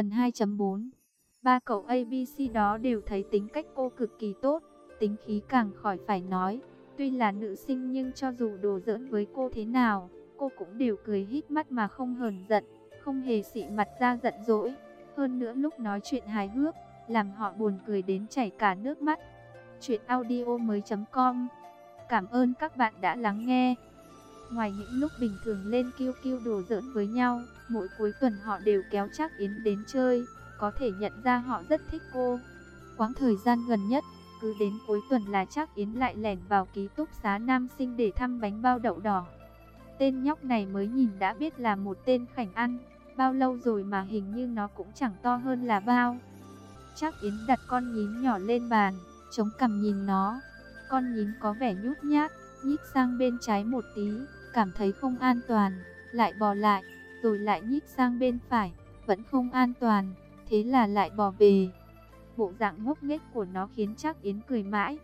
Phần 2.4 Ba cậu ABC đó đều thấy tính cách cô cực kỳ tốt, tính khí càng khỏi phải nói. Tuy là nữ sinh nhưng cho dù đồ giỡn với cô thế nào, cô cũng đều cười hít mắt mà không hờn giận, không hề xị mặt ra giận dỗi. Hơn nữa lúc nói chuyện hài hước, làm họ buồn cười đến chảy cả nước mắt. Chuyện audio mới.com Cảm ơn các bạn đã lắng nghe. Ngoài những lúc bình thường lên kêu kêu đồ giỡn với nhau, mỗi cuối tuần họ đều kéo chắc Yến đến chơi, có thể nhận ra họ rất thích cô. Quãng thời gian gần nhất, cứ đến cuối tuần là chắc Yến lại lẻn vào ký túc xá nam sinh để thăm bánh bao đậu đỏ. Tên nhóc này mới nhìn đã biết là một tên khảnh ăn, bao lâu rồi mà hình như nó cũng chẳng to hơn là bao. Chắc Yến đặt con nhím nhỏ lên bàn, chống cằm nhìn nó. Con nhím có vẻ nhút nhát, nhích sang bên trái một tí, cảm thấy không an toàn, lại bò lại, rồi lại nhích sang bên phải, vẫn không an toàn, thế là lại bò về. Bộ dạng ngốc nghếch của nó khiến chắc Yến cười mãi.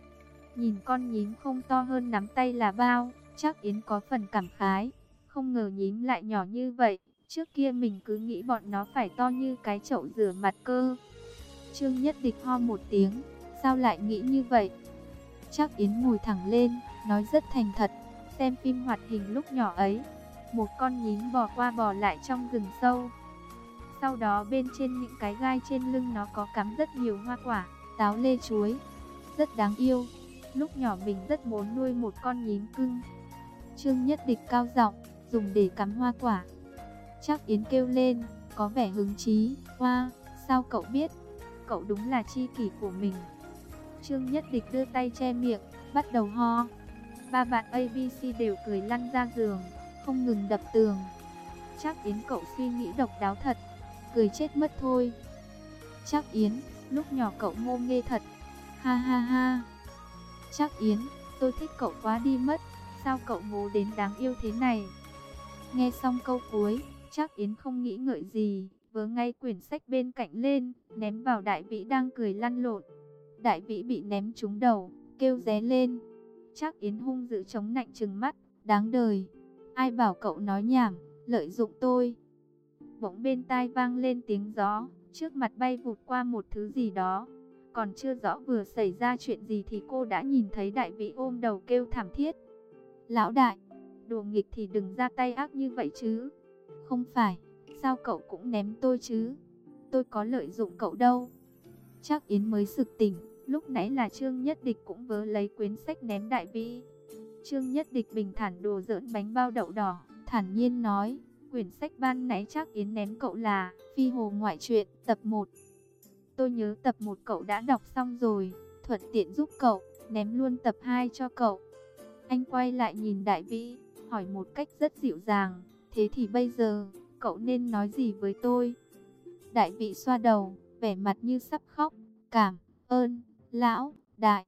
Nhìn con nhím không to hơn nắm tay là bao, chắc Yến có phần cảm khái. Không ngờ nhím lại nhỏ như vậy, trước kia mình cứ nghĩ bọn nó phải to như cái chậu rửa mặt cơ. Trương Nhất Địch ho một tiếng, sao lại nghĩ như vậy? Chắc Yến ngồi thẳng lên, nói rất thành thật, xem phim hoạt hình lúc nhỏ ấy. Một con nhím bò qua bò lại trong rừng sâu. Sau đó bên trên những cái gai trên lưng nó có cắm rất nhiều hoa quả, táo lê chuối. Rất đáng yêu. Lúc nhỏ mình rất muốn nuôi một con nhím cưng. Trương Nhất Địch cao giọng, dùng để cắm hoa quả. Chắc Yến kêu lên, có vẻ hứng chí. Hoa, sao cậu biết? Cậu đúng là chi kỷ của mình. Trương Nhất Địch đưa tay che miệng, bắt đầu ho. Ba bạn ABC đều cười lăn ra giường, không ngừng đập tường. Chắc Yến cậu suy nghĩ độc đáo thật, cười chết mất thôi. Chắc Yến, lúc nhỏ cậu ngô nghê thật. Ha ha ha. Chắc Yến, tôi thích cậu quá đi mất, sao cậu ngố đến đáng yêu thế này? Nghe xong câu cuối, chắc Yến không nghĩ ngợi gì, vớ ngay quyển sách bên cạnh lên, ném vào đại vĩ đang cười lăn lộn. Đại vĩ bị ném trúng đầu, kêu ré lên. Chắc Yến hung dữ chống nạnh trừng mắt, đáng đời. Ai bảo cậu nói nhảm, lợi dụng tôi. Bỗng bên tai vang lên tiếng gió, trước mặt bay vụt qua một thứ gì đó. Còn chưa rõ vừa xảy ra chuyện gì thì cô đã nhìn thấy đại vị ôm đầu kêu thảm thiết. Lão đại, đồ nghịch thì đừng ra tay ác như vậy chứ. Không phải, sao cậu cũng ném tôi chứ? Tôi có lợi dụng cậu đâu. Chắc Yến mới sực tỉnh, lúc nãy là Trương Nhất Địch cũng vớ lấy quyển sách ném đại vĩ. Trương Nhất Địch bình thản đồ giỡn bánh bao đậu đỏ, thản nhiên nói, quyển sách ban nãy chắc Yến ném cậu là Phi Hồ Ngoại truyện tập 1. Tôi nhớ tập 1 cậu đã đọc xong rồi, thuận tiện giúp cậu, ném luôn tập 2 cho cậu. Anh quay lại nhìn đại vĩ, hỏi một cách rất dịu dàng, thế thì bây giờ, cậu nên nói gì với tôi? Đại vị xoa đầu, vẻ mặt như sắp khóc, cảm ơn, lão, đại.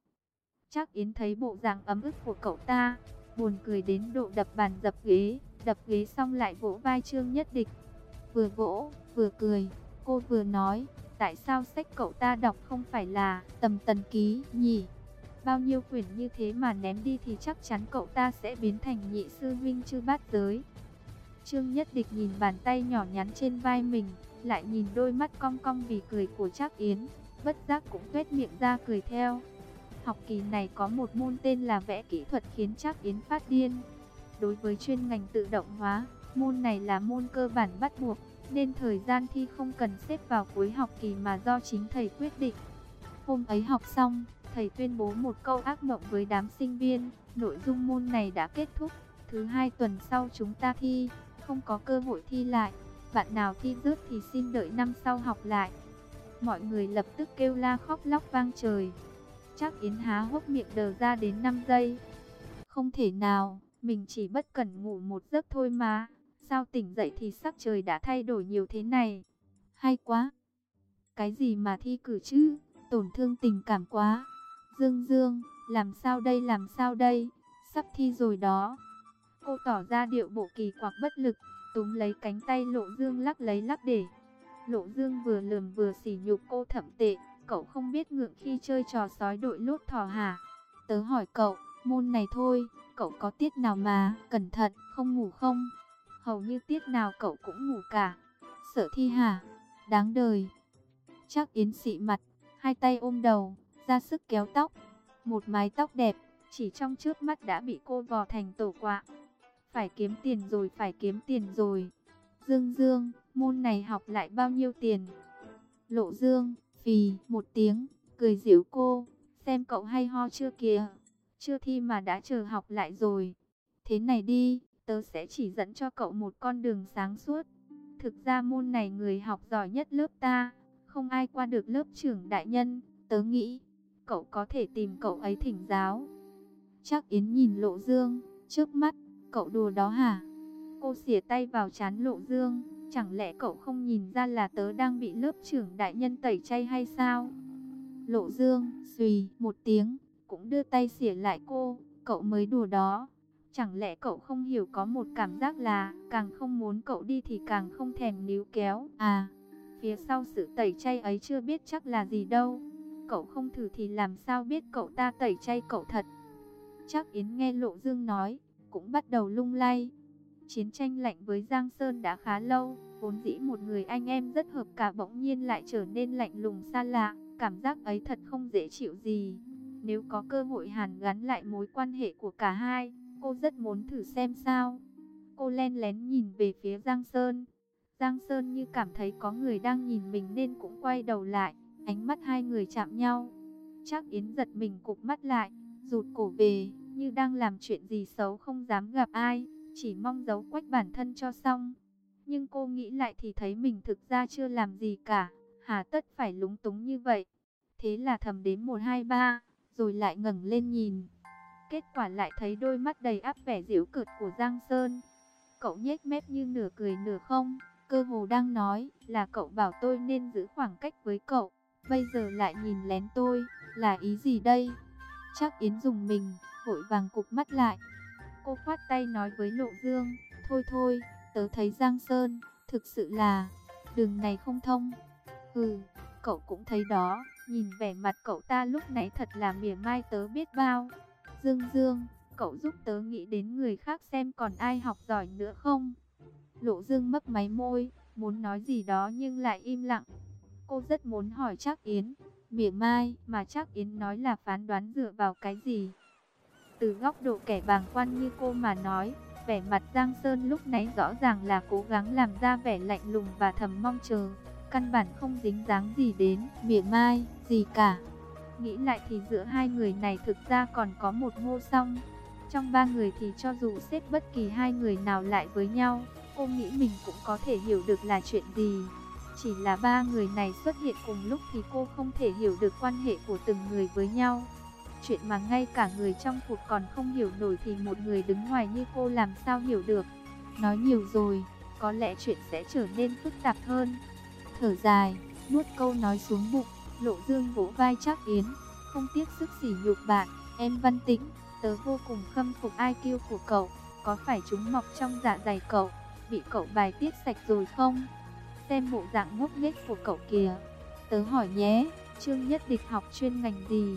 Chắc Yến thấy bộ dạng ấm ức của cậu ta, buồn cười đến độ đập bàn dập ghế, đập ghế xong lại vỗ vai Trương Nhất Địch. Vừa vỗ, vừa cười, cô vừa nói, tại sao sách cậu ta đọc không phải là tầm tần ký nhỉ? Bao nhiêu quyển như thế mà ném đi thì chắc chắn cậu ta sẽ biến thành nhị sư huynh chư bát giới. Trương Nhất Địch nhìn bàn tay nhỏ nhắn trên vai mình, lại nhìn đôi mắt cong cong vì cười của Trác Yến, bất giác cũng tuét miệng ra cười theo. Học kỳ này có một môn tên là vẽ kỹ thuật khiến Trác Yến phát điên. Đối với chuyên ngành tự động hóa, môn này là môn cơ bản bắt buộc, nên thời gian thi không cần xếp vào cuối học kỳ mà do chính thầy quyết định. Hôm ấy học xong, thầy tuyên bố một câu ác mộng với đám sinh viên, nội dung môn này đã kết thúc, thứ hai tuần sau chúng ta thi, không có cơ hội thi lại, bạn nào thi rớt thì xin đợi năm sau học lại. Mọi người lập tức kêu la khóc lóc vang trời. Chắc Yến há hốc miệng đờ ra đến 5 giây. Không thể nào, mình chỉ bất cần ngủ một giấc thôi mà. Sao tỉnh dậy thì sắc trời đã thay đổi nhiều thế này? Hay quá! Cái gì mà thi cử chứ? Tổn thương tình cảm quá. Dương Dương, làm sao đây làm sao đây? Sắp thi rồi đó. Cô tỏ ra điệu bộ kỳ quặc bất lực, túm lấy cánh tay Lộ Dương lắc lấy lắc để. Lộ Dương vừa lườm vừa sỉ nhục cô thậm tệ, cậu không biết ngượng khi chơi trò sói đội lốt thỏ hả? Tớ hỏi cậu, môn này thôi, cậu có tiết nào mà, cẩn thận, không ngủ không? Hầu như tiết nào cậu cũng ngủ cả. Sợ thi hả? đáng đời. Chắc Yến xị mặt, hai tay ôm đầu, ra sức kéo tóc. Một mái tóc đẹp, chỉ trong trước mắt đã bị cô vò thành tổ quạ. Phải kiếm tiền rồi, phải kiếm tiền rồi. Dương Dương, môn này học lại bao nhiêu tiền? Lộ Dương, phì, một tiếng, cười giễu cô, xem cậu hay ho chưa kìa. Chưa thi mà đã chờ học lại rồi. Thế này đi, tớ sẽ chỉ dẫn cho cậu một con đường sáng suốt. Thực ra môn này người học giỏi nhất lớp ta, không ai qua được lớp trưởng đại nhân, tớ nghĩ, cậu có thể tìm cậu ấy thỉnh giáo. Chắc Yến nhìn Lộ Dương, trước mắt, cậu đùa đó hả? Cô xỉa tay vào chán Lộ Dương, chẳng lẽ cậu không nhìn ra là tớ đang bị lớp trưởng đại nhân tẩy chay hay sao? Lộ Dương, xùy một tiếng, cũng đưa tay xỉa lại cô, cậu mới đùa đó. Chẳng lẽ cậu không hiểu có một cảm giác là càng không muốn cậu đi thì càng không thèm níu kéo. À, phía sau sự tẩy chay ấy chưa biết chắc là gì đâu. Cậu không thử thì làm sao biết cậu ta tẩy chay cậu thật. Chắc Yến nghe Lộ Dương nói, cũng bắt đầu lung lay. Chiến tranh lạnh với Giang Sơn đã khá lâu, vốn dĩ một người anh em rất hợp cả bỗng nhiên lại trở nên lạnh lùng xa lạ. Cảm giác ấy thật không dễ chịu gì. Nếu có cơ hội hàn gắn lại mối quan hệ của cả hai, cô rất muốn thử xem sao. Cô len lén nhìn về phía Giang Sơn. Giang Sơn như cảm thấy có người đang nhìn mình nên cũng quay đầu lại, ánh mắt hai người chạm nhau. Chắc Yến giật mình cụp mắt lại, rụt cổ về, như đang làm chuyện gì xấu không dám gặp ai, chỉ mong giấu quách bản thân cho xong. Nhưng cô nghĩ lại thì thấy mình thực ra chưa làm gì cả, hà tất phải lúng túng như vậy. Thế là thầm đến 1, 2, 3, rồi lại ngẩng lên nhìn. Kết quả lại thấy đôi mắt đầy áp vẻ diễu cợt của Giang Sơn. Cậu nhếch mép như nửa cười nửa không, cơ hồ đang nói là cậu bảo tôi nên giữ khoảng cách với cậu. Bây giờ lại nhìn lén tôi, là ý gì đây? Chắc Yến dùng mình, vội vàng cụp mắt lại. Cô khoát tay nói với Lộ Dương, thôi thôi, tớ thấy Giang Sơn, thực sự là, đường này không thông. ừ, cậu cũng thấy đó, nhìn vẻ mặt cậu ta lúc nãy thật là mỉa mai tớ biết bao. Dương Dương, cậu giúp tớ nghĩ đến người khác xem còn ai học giỏi nữa không? Lộ Dương mấp máy môi, muốn nói gì đó nhưng lại im lặng. Cô rất muốn hỏi chắc Yến, mỉa mai mà chắc Yến nói là phán đoán dựa vào cái gì? Từ góc độ kẻ bàng quan như cô mà nói, vẻ mặt Giang Sơn lúc nãy rõ ràng là cố gắng làm ra vẻ lạnh lùng và thầm mong chờ. Căn bản không dính dáng gì đến mỉa mai, gì cả. Nghĩ lại thì giữa hai người này thực ra còn có một ngô song. Trong ba người thì cho dù xếp bất kỳ hai người nào lại với nhau, cô nghĩ mình cũng có thể hiểu được là chuyện gì. Chỉ là ba người này xuất hiện cùng lúc thì cô không thể hiểu được quan hệ của từng người với nhau. Chuyện mà ngay cả người trong cuộc còn không hiểu nổi thì một người đứng ngoài như cô làm sao hiểu được. Nói nhiều rồi, có lẽ chuyện sẽ trở nên phức tạp hơn. Thở dài, nuốt câu nói xuống bụng, lộ dương vỗ vai chắc Yến, không tiếc sức sỉ nhục bạn, em văn tĩnh, tớ vô cùng khâm phục IQ của cậu, có phải chúng mọc trong dạ dày cậu, bị cậu bài tiết sạch rồi không? Xem bộ dạng ngốc nghếch của cậu kìa, tớ hỏi nhé, Trương Nhất Địch học chuyên ngành gì?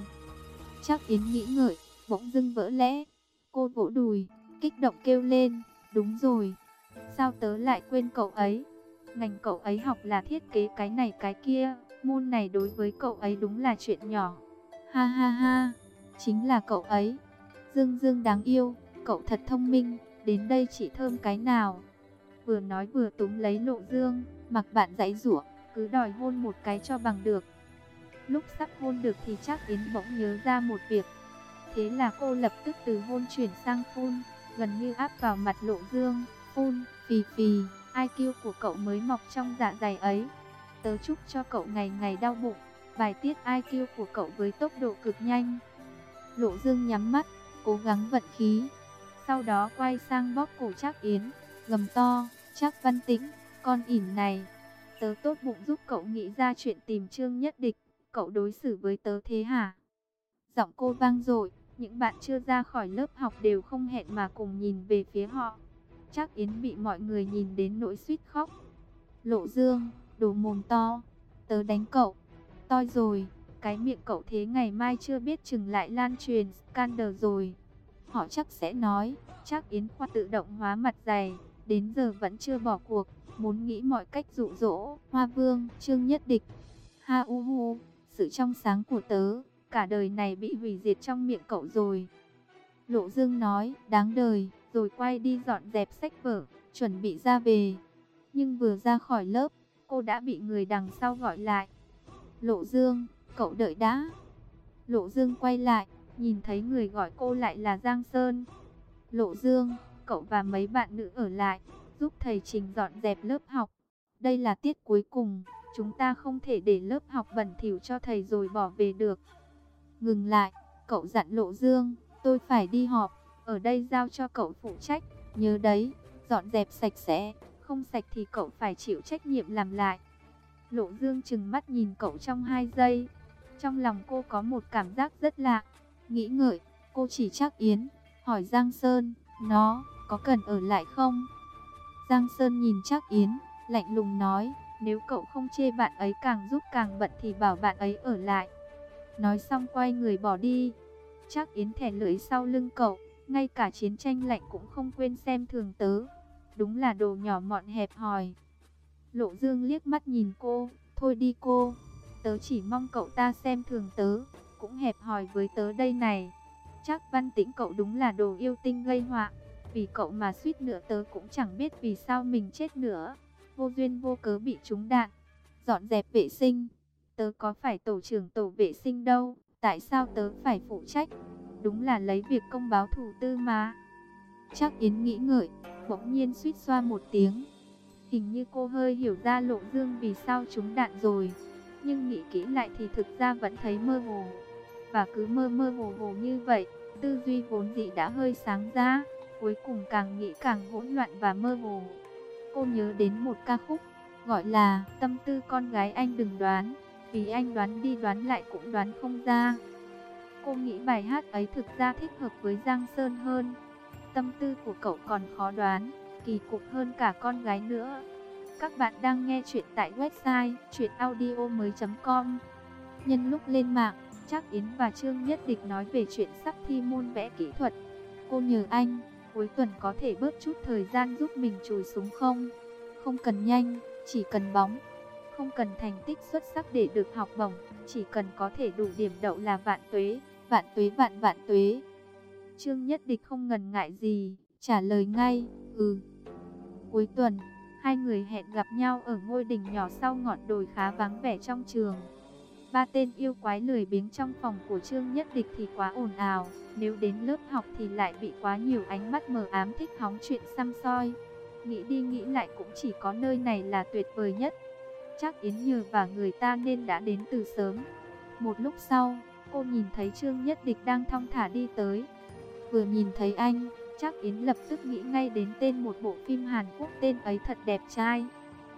Chắc Yến nghĩ ngợi, bỗng dưng vỡ lẽ. Cô vỗ đùi, kích động kêu lên, đúng rồi. Sao tớ lại quên cậu ấy? Ngành cậu ấy học là thiết kế cái này cái kia, môn này đối với cậu ấy đúng là chuyện nhỏ. Ha ha ha, chính là cậu ấy. Dương Dương đáng yêu, cậu thật thông minh, đến đây chỉ thơm cái nào. Vừa nói vừa túm lấy lộ dương, mặc bạn dãy rủa cứ đòi hôn một cái cho bằng được. Lúc sắp hôn được thì chắc Yến bỗng nhớ ra một việc. Thế là cô lập tức từ hôn chuyển sang phun, gần như áp vào mặt lộ dương, phun, phì phì, IQ của cậu mới mọc trong dạ dày ấy. Tớ chúc cho cậu ngày ngày đau bụng, bài tiết IQ của cậu với tốc độ cực nhanh. Lộ dương nhắm mắt, cố gắng vận khí. Sau đó quay sang bóp cổ chắc Yến, gầm to, chắc văn tĩnh, con ỉn này. Tớ tốt bụng giúp cậu nghĩ ra chuyện tìm trương nhất địch cậu đối xử với tớ thế hả? Giọng cô vang dội, những bạn chưa ra khỏi lớp học đều không hẹn mà cùng nhìn về phía họ. Chắc Yến bị mọi người nhìn đến nỗi suýt khóc. Lộ Dương, đồ mồm to, tớ đánh cậu. Toi rồi, cái miệng cậu thế ngày mai chưa biết chừng lại lan truyền scandal rồi. Họ chắc sẽ nói, chắc Yến khoa tự động hóa mặt dày, đến giờ vẫn chưa bỏ cuộc, muốn nghĩ mọi cách dụ dỗ, Hoa Vương, Trương Nhất Địch. Ha u hu, sự trong sáng của tớ, cả đời này bị hủy diệt trong miệng cậu rồi. Lộ Dương nói, đáng đời, rồi quay đi dọn dẹp sách vở, chuẩn bị ra về. Nhưng vừa ra khỏi lớp, cô đã bị người đằng sau gọi lại. Lộ Dương, cậu đợi đã. Lộ Dương quay lại, nhìn thấy người gọi cô lại là Giang Sơn. Lộ Dương, cậu và mấy bạn nữ ở lại, giúp thầy Trình dọn dẹp lớp học. Đây là tiết cuối cùng, chúng ta không thể để lớp học bẩn thỉu cho thầy rồi bỏ về được. Ngừng lại, cậu dặn Lộ Dương, tôi phải đi họp, ở đây giao cho cậu phụ trách, nhớ đấy, dọn dẹp sạch sẽ, không sạch thì cậu phải chịu trách nhiệm làm lại. Lộ Dương chừng mắt nhìn cậu trong hai giây, trong lòng cô có một cảm giác rất lạ, nghĩ ngợi, cô chỉ chắc Yến, hỏi Giang Sơn, nó có cần ở lại không? Giang Sơn nhìn chắc Yến, lạnh lùng nói, nếu cậu không chê bạn ấy càng giúp càng bận thì bảo bạn ấy ở lại. Nói xong quay người bỏ đi. Chắc Yến thẻ lưỡi sau lưng cậu, ngay cả chiến tranh lạnh cũng không quên xem thường tớ. Đúng là đồ nhỏ mọn hẹp hòi. Lộ Dương liếc mắt nhìn cô, thôi đi cô, tớ chỉ mong cậu ta xem thường tớ, cũng hẹp hòi với tớ đây này. Chắc văn tĩnh cậu đúng là đồ yêu tinh gây họa, vì cậu mà suýt nữa tớ cũng chẳng biết vì sao mình chết nữa. Vô duyên vô cớ bị trúng đạn, dọn dẹp vệ sinh. Tớ có phải tổ trưởng tổ vệ sinh đâu, tại sao tớ phải phụ trách? Đúng là lấy việc công báo thủ tư mà. Chắc Yến nghĩ ngợi, bỗng nhiên suýt xoa một tiếng. Hình như cô hơi hiểu ra lộ dương vì sao trúng đạn rồi. Nhưng nghĩ kỹ lại thì thực ra vẫn thấy mơ hồ. Và cứ mơ mơ hồ hồ như vậy, tư duy vốn dĩ đã hơi sáng ra. Cuối cùng càng nghĩ càng hỗn loạn và mơ hồ. Cô nhớ đến một ca khúc, gọi là Tâm tư con gái anh đừng đoán. Vì anh đoán đi đoán lại cũng đoán không ra. Cô nghĩ bài hát ấy thực ra thích hợp với Giang Sơn hơn. Tâm tư của cậu còn khó đoán, kỳ cục hơn cả con gái nữa. Các bạn đang nghe chuyện tại website chuyenaudio.com Nhân lúc lên mạng, chắc Yến và Trương Nhất Địch nói về chuyện sắp thi môn vẽ kỹ thuật. Cô nhờ anh, cuối tuần có thể bớt chút thời gian giúp mình chùi súng không? Không cần nhanh, chỉ cần bóng. Không cần thành tích xuất sắc để được học bổng, chỉ cần có thể đủ điểm đậu là vạn tuế, vạn tuế vạn vạn tuế. Trương Nhất Địch không ngần ngại gì, trả lời ngay, ừ. Cuối tuần, hai người hẹn gặp nhau ở ngôi đình nhỏ sau ngọn đồi khá vắng vẻ trong trường. Ba tên yêu quái lười biếng trong phòng của Trương Nhất Địch thì quá ồn ào, nếu đến lớp học thì lại bị quá nhiều ánh mắt mờ ám thích hóng chuyện xăm soi. Nghĩ đi nghĩ lại cũng chỉ có nơi này là tuyệt vời nhất. Chắc Yến nhờ và người ta nên đã đến từ sớm. Một lúc sau, cô nhìn thấy Trương Nhất Địch đang thong thả đi tới. Vừa nhìn thấy anh, chắc Yến lập tức nghĩ ngay đến tên một bộ phim Hàn Quốc tên ấy thật đẹp trai.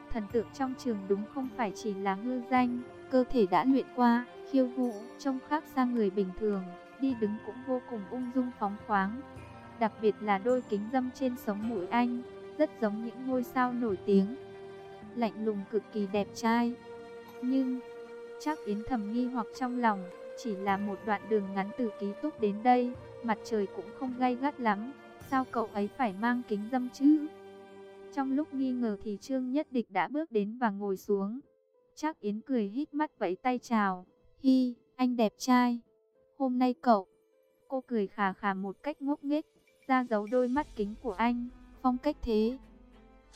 Thần tượng trong trường đúng không phải chỉ là hư danh, cơ thể đã luyện qua, khiêu vũ, trông khác xa người bình thường, đi đứng cũng vô cùng ung dung phóng khoáng. Đặc biệt là đôi kính dâm trên sống mũi anh, rất giống những ngôi sao nổi tiếng. Lạnh lùng cực kỳ đẹp trai. Nhưng, chắc Yến thầm nghi hoặc trong lòng, chỉ là một đoạn đường ngắn từ ký túc đến đây, mặt trời cũng không gay gắt lắm, sao cậu ấy phải mang kính dâm chứ? Trong lúc nghi ngờ thì Trương Nhất Địch đã bước đến và ngồi xuống. Trác Yến cười hít mắt vẫy tay chào. Hi, anh đẹp trai. Hôm nay cậu. Cô cười khà khà một cách ngốc nghếch, ra dấu đôi mắt kính của anh, phong cách thế.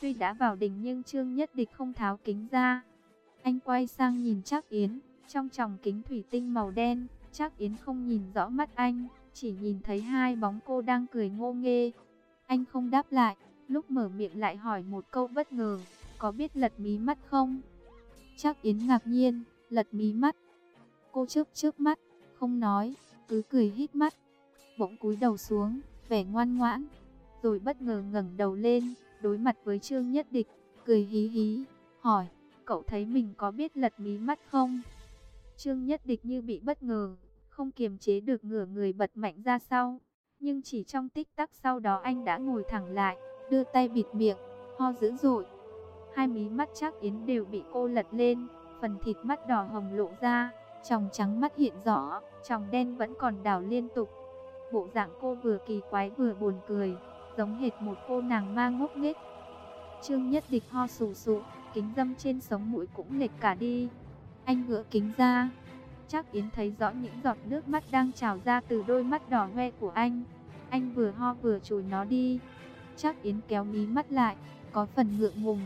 Tuy đã vào đỉnh nhưng Trương Nhất Địch không tháo kính ra. Anh quay sang nhìn Trác Yến, trong tròng kính thủy tinh màu đen, Trác Yến không nhìn rõ mắt anh, chỉ nhìn thấy hai bóng cô đang cười ngô nghê. Anh không đáp lại, lúc mở miệng lại hỏi một câu bất ngờ, có biết lật mí mắt không? Chắc Yến ngạc nhiên, lật mí mắt. Cô chớp chớp mắt, không nói, cứ cười hít mắt. Bỗng cúi đầu xuống, vẻ ngoan ngoãn, rồi bất ngờ ngẩng đầu lên, đối mặt với Trương Nhất Địch, cười hí hí, hỏi, cậu thấy mình có biết lật mí mắt không? Trương Nhất Địch như bị bất ngờ, không kiềm chế được ngửa người bật mạnh ra sau. Nhưng chỉ trong tích tắc sau đó anh đã ngồi thẳng lại, đưa tay bịt miệng, ho dữ dội. Hai mí mắt chắc Yến đều bị cô lật lên, phần thịt mắt đỏ hồng lộ ra, tròng trắng mắt hiện rõ, tròng đen vẫn còn đảo liên tục. Bộ dạng cô vừa kỳ quái vừa buồn cười, giống hệt một cô nàng ma ngốc nghếch, Trương Nhất Địch ho sù sụ, kính dâm trên sống mũi cũng lệch cả đi. Anh gỡ kính ra. Chắc Yến thấy rõ những giọt nước mắt đang trào ra từ đôi mắt đỏ hoe của anh. Anh vừa ho vừa chùi nó đi. Chắc Yến kéo mí mắt lại, có phần ngượng ngùng,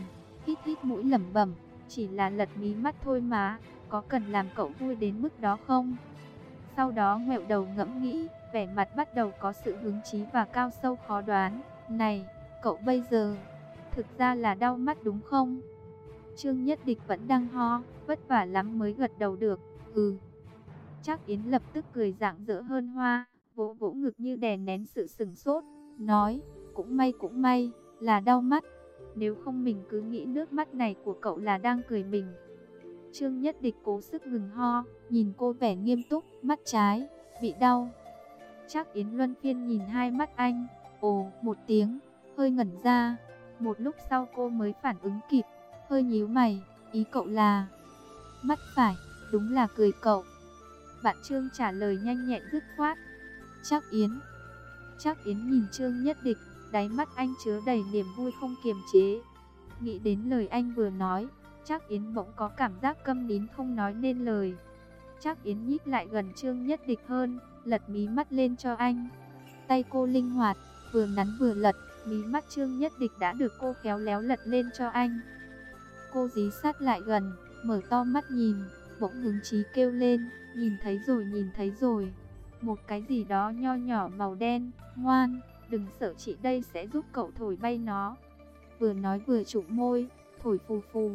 hít hít mũi lẩm bẩm, chỉ là lật mí mắt thôi mà, có cần làm cậu vui đến mức đó không? Sau đó ngẹo đầu ngẫm nghĩ, vẻ mặt bắt đầu có sự hứng chí và cao sâu khó đoán. Này, cậu bây giờ, thực ra là đau mắt đúng không? Trương Nhất Địch vẫn đang ho, vất vả lắm mới gật đầu được, ừ. Chắc Yến lập tức cười rạng rỡ hơn hoa, vỗ vỗ ngực như đè nén sự sừng sốt, nói, cũng may cũng may, là đau mắt. Nếu không mình cứ nghĩ nước mắt này của cậu là đang cười mình. Trương Nhất Địch cố sức ngừng ho, nhìn cô vẻ nghiêm túc, mắt trái, bị đau. Chắc Yến Luân Phiên nhìn hai mắt anh, ồ, một tiếng, hơi ngẩn ra. Một lúc sau cô mới phản ứng kịp, hơi nhíu mày, ý cậu là... Mắt phải, đúng là cười cậu. Bạn Trương trả lời nhanh nhẹn dứt khoát. Chắc Yến. Chắc Yến nhìn Trương Nhất Địch, đáy mắt anh chứa đầy niềm vui không kiềm chế. Nghĩ đến lời anh vừa nói, chắc Yến bỗng có cảm giác câm nín không nói nên lời. Chắc Yến nhích lại gần Trương Nhất Địch hơn, lật mí mắt lên cho anh. Tay cô linh hoạt, vừa nắn vừa lật, mí mắt Trương Nhất Địch đã được cô khéo léo lật lên cho anh. Cô dí sát lại gần, mở to mắt nhìn, bỗng hứng chí kêu lên, nhìn thấy rồi nhìn thấy rồi. Một cái gì đó nho nhỏ màu đen, ngoan, đừng sợ chị đây sẽ giúp cậu thổi bay nó. Vừa nói vừa trụ môi, thổi phù phù.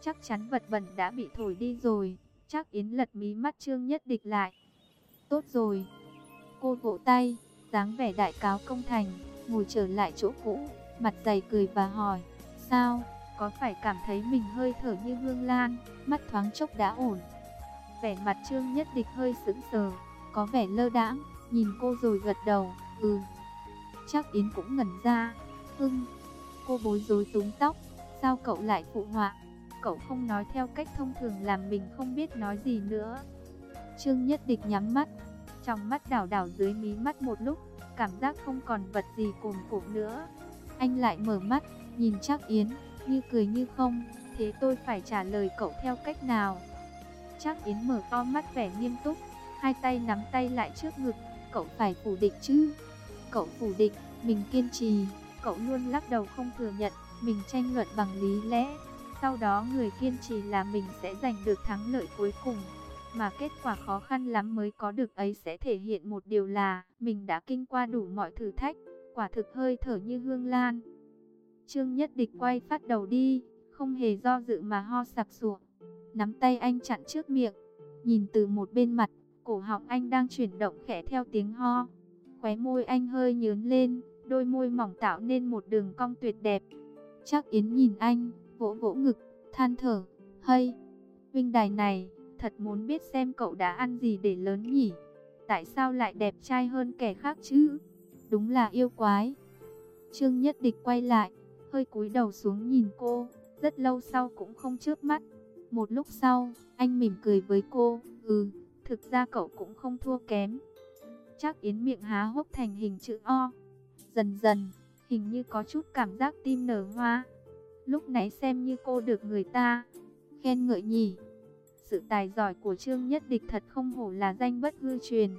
Chắc chắn vật bẩn đã bị thổi đi rồi, chắc Yến lật mí mắt Trương Nhất Địch lại. Tốt rồi. Cô vỗ tay, dáng vẻ đại cáo công thành, ngồi trở lại chỗ cũ, mặt dày cười và hỏi, sao, có phải cảm thấy mình hơi thở như Hương Lan, mắt thoáng chốc đã ổn. Vẻ mặt Trương Nhất Địch hơi sững sờ, có vẻ lơ đãng, nhìn cô rồi gật đầu, ừ. Chắc Yến cũng ngẩn ra, hưng, cô bối rối túm tóc, sao cậu lại phụ họa, cậu không nói theo cách thông thường làm mình không biết nói gì nữa. Trương Nhất Địch nhắm mắt, trong mắt đảo đảo dưới mí mắt một lúc, cảm giác không còn vật gì cồn cổ nữa. Anh lại mở mắt, nhìn chắc Yến, như cười như không, thế tôi phải trả lời cậu theo cách nào? Chắc Yến mở to mắt vẻ nghiêm túc, hai tay nắm tay lại trước ngực, cậu phải phủ định chứ? Cậu phủ định, mình kiên trì, cậu luôn lắc đầu không thừa nhận, mình tranh luận bằng lý lẽ. Sau đó người kiên trì là mình sẽ giành được thắng lợi cuối cùng. Mà kết quả khó khăn lắm mới có được ấy sẽ thể hiện một điều là mình đã kinh qua đủ mọi thử thách, quả thực hơi thở như hương lan. Trương Nhất Địch quay phát đầu đi, không hề do dự mà ho sặc sụa. Nắm tay anh chặn trước miệng, nhìn từ một bên mặt, cổ họng anh đang chuyển động khẽ theo tiếng ho. Khóe môi anh hơi nhớn lên, đôi môi mỏng tạo nên một đường cong tuyệt đẹp. Chắc Yến nhìn anh, vỗ vỗ ngực, than thở, hay, huynh đài này, thật muốn biết xem cậu đã ăn gì để lớn nhỉ? Tại sao lại đẹp trai hơn kẻ khác chứ? Đúng là yêu quái. Trương Nhất Địch quay lại, hơi cúi đầu xuống nhìn cô, rất lâu sau cũng không chớp mắt. Một lúc sau, anh mỉm cười với cô, ừ, thực ra cậu cũng không thua kém. Chắc Yến miệng há hốc thành hình chữ O. Dần dần, hình như có chút cảm giác tim nở hoa. Lúc nãy xem như cô được người ta khen ngợi nhỉ. Sự tài giỏi của Trương Nhất Địch thật không hổ là danh bất hư truyền.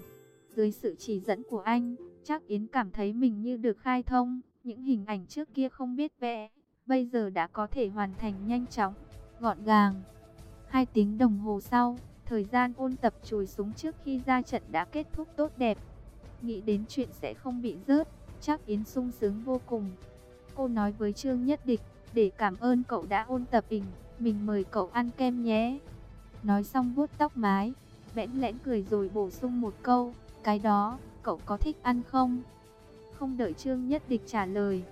Dưới sự chỉ dẫn của anh, chắc Yến cảm thấy mình như được khai thông, những hình ảnh trước kia không biết vẽ, bây giờ đã có thể hoàn thành nhanh chóng, gọn gàng. Hai tiếng đồng hồ sau, thời gian ôn tập chùi súng trước khi ra trận đã kết thúc tốt đẹp. Nghĩ đến chuyện sẽ không bị rớt, chắc Yến sung sướng vô cùng. Cô nói với Trương Nhất Địch, để cảm ơn cậu đã ôn tập hình, mình mời cậu ăn kem nhé. Nói xong vuốt tóc mái, bẽn lẽn cười rồi bổ sung một câu, cái đó, cậu có thích ăn không? Không đợi Trương Nhất Địch trả lời.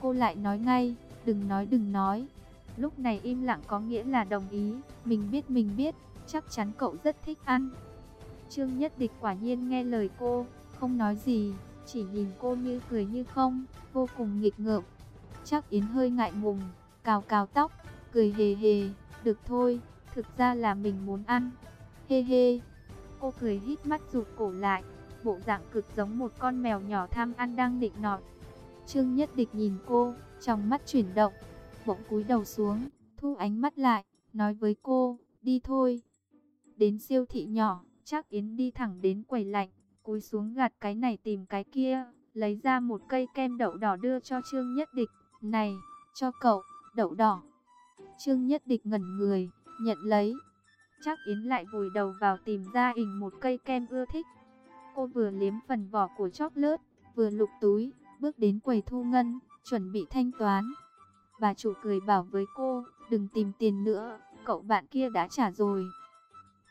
Cô lại nói ngay, đừng nói đừng nói. Lúc này im lặng có nghĩa là đồng ý, mình biết mình biết, chắc chắn cậu rất thích ăn. Trương Nhất Địch quả nhiên nghe lời cô, không nói gì, chỉ nhìn cô như cười như không, vô cùng nghịch ngợm. Chắc Yến hơi ngại ngùng, cào cào tóc, cười hề hề, được thôi, thực ra là mình muốn ăn. Hê hê, cô cười hít mắt rụt cổ lại, bộ dạng cực giống một con mèo nhỏ tham ăn đang định nọt. Trương Nhất Địch nhìn cô, trong mắt chuyển động, bỗng cúi đầu xuống, thu ánh mắt lại, nói với cô, đi thôi. Đến siêu thị nhỏ, chắc Yến đi thẳng đến quầy lạnh, cúi xuống gạt cái này tìm cái kia, lấy ra một cây kem đậu đỏ đưa cho Trương Nhất Địch. Này, cho cậu, đậu đỏ. Trương Nhất Địch ngẩn người, nhận lấy. Chắc Yến lại vùi đầu vào tìm ra hình một cây kem ưa thích. Cô vừa liếm phần vỏ của chocolate, vừa lục túi, bước đến quầy thu ngân, chuẩn bị thanh toán. Bà chủ cười bảo với cô, đừng tìm tiền nữa, cậu bạn kia đã trả rồi.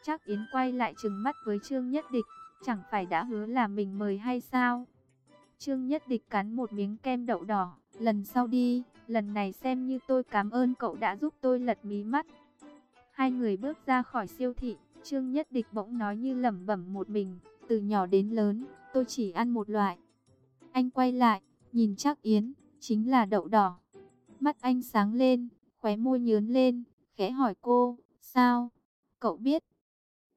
Chắc Yến quay lại trừng mắt với Trương Nhất Địch, chẳng phải đã hứa là mình mời hay sao? Trương Nhất Địch cắn một miếng kem đậu đỏ, lần sau đi, lần này xem như tôi cảm ơn cậu đã giúp tôi lật mí mắt. Hai người bước ra khỏi siêu thị, Trương Nhất Địch bỗng nói như lẩm bẩm một mình, từ nhỏ đến lớn, tôi chỉ ăn một loại. Anh quay lại, nhìn chắc Yến, chính là đậu đỏ. Mắt anh sáng lên, khóe môi nhớn lên, khẽ hỏi cô, sao? Cậu biết?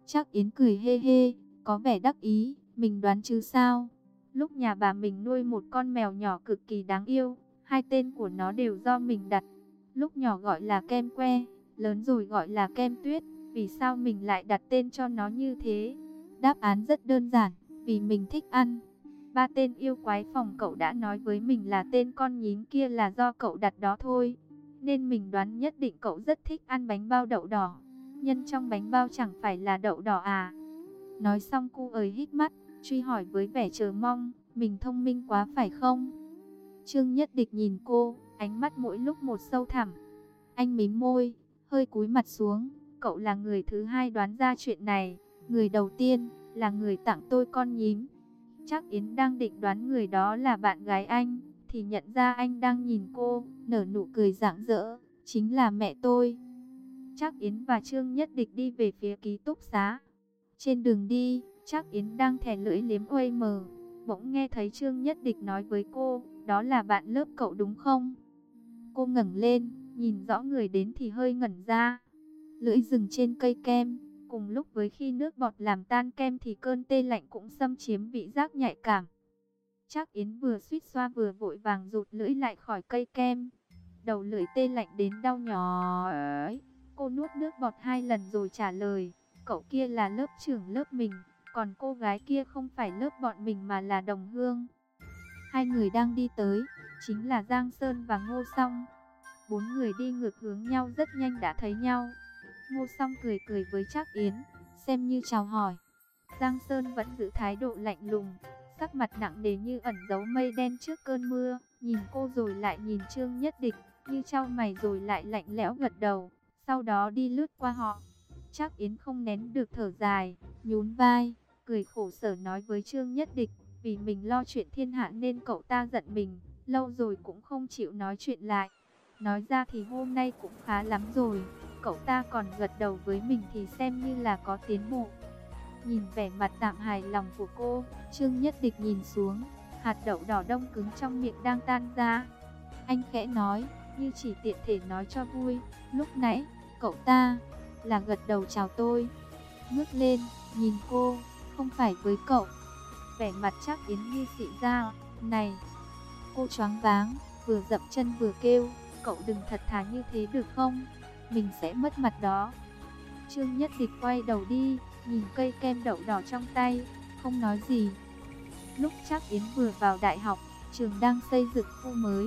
Chắc Yến cười hê hê, có vẻ đắc ý, mình đoán chứ sao? Lúc nhà bà mình nuôi một con mèo nhỏ cực kỳ đáng yêu, hai tên của nó đều do mình đặt. Lúc nhỏ gọi là kem que, lớn rồi gọi là kem tuyết, vì sao mình lại đặt tên cho nó như thế? Đáp án rất đơn giản, vì mình thích ăn. Ba tên yêu quái phòng cậu đã nói với mình là tên con nhím kia là do cậu đặt đó thôi. Nên mình đoán nhất định cậu rất thích ăn bánh bao đậu đỏ. Nhân trong bánh bao chẳng phải là đậu đỏ à? Nói xong cô ấy hít mắt, truy hỏi với vẻ chờ mong, mình thông minh quá phải không? Trương Nhất Địch nhìn cô, ánh mắt mỗi lúc một sâu thẳm. Anh mím môi, hơi cúi mặt xuống, cậu là người thứ hai đoán ra chuyện này, người đầu tiên là người tặng tôi con nhím. Chắc Yến đang định đoán người đó là bạn gái anh, thì nhận ra anh đang nhìn cô, nở nụ cười rạng rỡ, chính là mẹ tôi. Trác Yến và Trương Nhất Địch đi về phía ký túc xá. Trên đường đi, Trác Yến đang thè lưỡi liếm ôi mờ, bỗng nghe thấy Trương Nhất Địch nói với cô, đó là bạn lớp cậu đúng không? Cô ngẩng lên, nhìn rõ người đến thì hơi ngẩn ra. Lưỡi dừng trên cây kem, cùng lúc với khi nước bọt làm tan kem thì cơn tê lạnh cũng xâm chiếm vị giác nhạy cảm. Trác Yến vừa suýt xoa vừa vội vàng rụt lưỡi lại khỏi cây kem. Đầu lưỡi tê lạnh đến đau nhói. Cô nuốt nước bọt hai lần rồi trả lời, cậu kia là lớp trưởng lớp mình, còn cô gái kia không phải lớp bọn mình mà là đồng hương. Hai người đang đi tới, chính là Giang Sơn và Ngô Song. Bốn người đi ngược hướng nhau rất nhanh đã thấy nhau. Ngô Song cười cười với Trác Yến, xem như chào hỏi. Giang Sơn vẫn giữ thái độ lạnh lùng, sắc mặt nặng nề như ẩn giấu mây đen trước cơn mưa, nhìn cô rồi lại nhìn Trương Nhất Địch, như trao mày rồi lại lạnh lẽo gật đầu, sau đó đi lướt qua họ. chắc Yến không nén được thở dài, nhún vai, cười khổ sở nói với Trương Nhất Địch, vì mình lo chuyện thiên hạ nên cậu ta giận mình, lâu rồi cũng không chịu nói chuyện lại. Nói ra thì hôm nay cũng khá lắm rồi, cậu ta còn gật đầu với mình thì xem như là có tiến bộ. Nhìn vẻ mặt tạm hài lòng của cô, Trương Nhất Địch nhìn xuống, hạt đậu đỏ đông cứng trong miệng đang tan ra. Anh khẽ nói, như chỉ tiện thể nói cho vui, lúc nãy, cậu ta là gật đầu chào tôi. Ngước lên, nhìn cô, không phải với cậu. Vẻ mặt chắc Yến Nhi xị ra, này. Cô choáng váng, vừa dậm chân vừa kêu, cậu đừng thật thà như thế được không? Mình sẽ mất mặt đó. Trương Nhất Địch quay đầu đi, nhìn cây kem đậu đỏ trong tay, không nói gì. Lúc chắc Yến vừa vào đại học, trường đang xây dựng khu mới,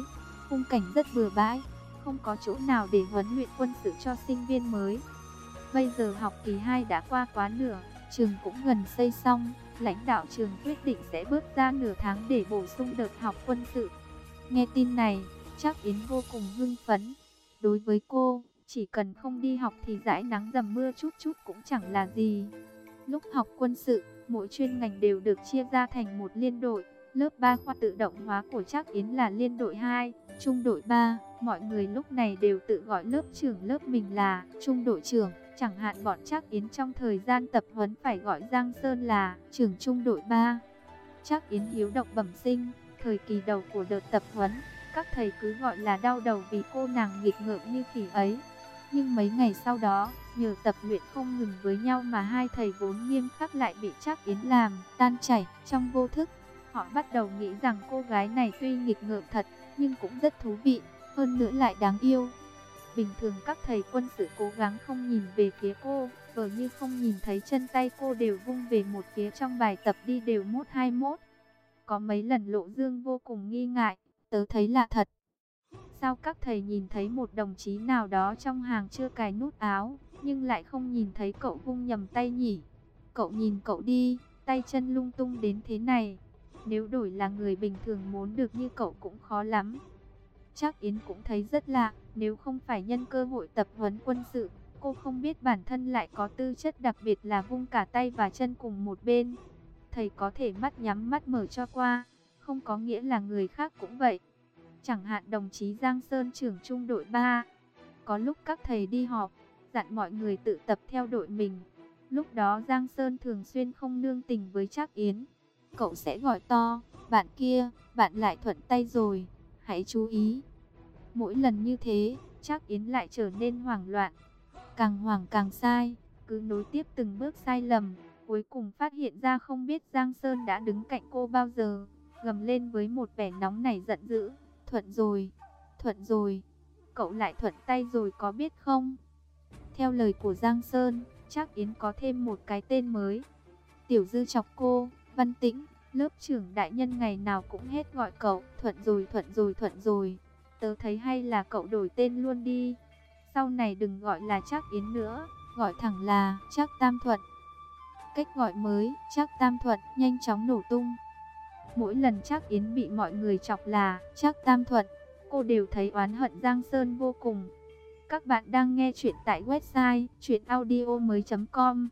khung cảnh rất bừa bãi, không có chỗ nào để huấn luyện quân sự cho sinh viên mới. Bây giờ học kỳ 2 đã qua quá nửa, trường cũng gần xây xong, lãnh đạo trường quyết định sẽ bước ra nửa tháng để bổ sung đợt học quân sự. Nghe tin này, chắc Yến vô cùng hưng phấn. Đối với cô, chỉ cần không đi học thì dãi nắng dầm mưa chút chút cũng chẳng là gì. Lúc học quân sự, mỗi chuyên ngành đều được chia ra thành một liên đội. Lớp 3 khoa tự động hóa của chắc Yến là liên đội 2, trung đội 3. Mọi người lúc này đều tự gọi lớp trưởng lớp mình là trung đội trưởng. Chẳng hạn bọn chắc Yến trong thời gian tập huấn phải gọi Giang Sơn là trưởng trung đội 3. Chắc Yến hiếu động bẩm sinh, thời kỳ đầu của đợt tập huấn, các thầy cứ gọi là đau đầu vì cô nàng nghịch ngợm như khỉ ấy. Nhưng mấy ngày sau đó, nhờ tập luyện không ngừng với nhau mà hai thầy vốn nghiêm khắc lại bị chắc Yến làm tan chảy trong vô thức. Họ bắt đầu nghĩ rằng cô gái này tuy nghịch ngợm thật, nhưng cũng rất thú vị. hơn nữa lại đáng yêu. Bình thường các thầy quân sự cố gắng không nhìn về phía cô, vờ như không nhìn thấy chân tay cô đều vung về một phía trong bài tập đi đều mốt hai mốt. Có mấy lần lộ dương vô cùng nghi ngại, tớ thấy lạ thật. Sao các thầy nhìn thấy một đồng chí nào đó trong hàng chưa cài nút áo, nhưng lại không nhìn thấy cậu vung nhầm tay nhỉ? Cậu nhìn cậu đi, tay chân lung tung đến thế này. Nếu đổi là người bình thường muốn được như cậu cũng khó lắm. Chắc Yến cũng thấy rất lạ, nếu không phải nhân cơ hội tập huấn quân sự, cô không biết bản thân lại có tư chất đặc biệt là vung cả tay và chân cùng một bên. Thầy có thể mắt nhắm mắt mở cho qua, không có nghĩa là người khác cũng vậy. Chẳng hạn đồng chí Giang Sơn trưởng trung đội 3, có lúc các thầy đi họp, dặn mọi người tự tập theo đội mình. Lúc đó Giang Sơn thường xuyên không nương tình với Trác Yến. Cậu sẽ gọi to, bạn kia, bạn lại thuận tay rồi, hãy chú ý. Mỗi lần như thế, chắc Yến lại trở nên hoảng loạn. Càng hoảng càng sai, cứ nối tiếp từng bước sai lầm. Cuối cùng phát hiện ra không biết Giang Sơn đã đứng cạnh cô bao giờ. Gầm lên với một vẻ nóng nảy giận dữ. Thuận rồi, thuận rồi. Cậu lại thuận tay rồi có biết không? Theo lời của Giang Sơn, chắc Yến có thêm một cái tên mới. Tiểu dư chọc cô, văn tĩnh, lớp trưởng đại nhân ngày nào cũng hết gọi cậu. Thuận rồi, thuận rồi, thuận rồi. Tớ thấy hay là cậu đổi tên luôn đi. Sau này đừng gọi là Trác Yến nữa, gọi thẳng là Trác Tam Thuận. Cách gọi mới, Trác Tam Thuận, nhanh chóng nổ tung. Mỗi lần Trác Yến bị mọi người chọc là Trác Tam Thuận, cô đều thấy oán hận Giang Sơn vô cùng. Các bạn đang nghe chuyện tại website chuyenaudio.com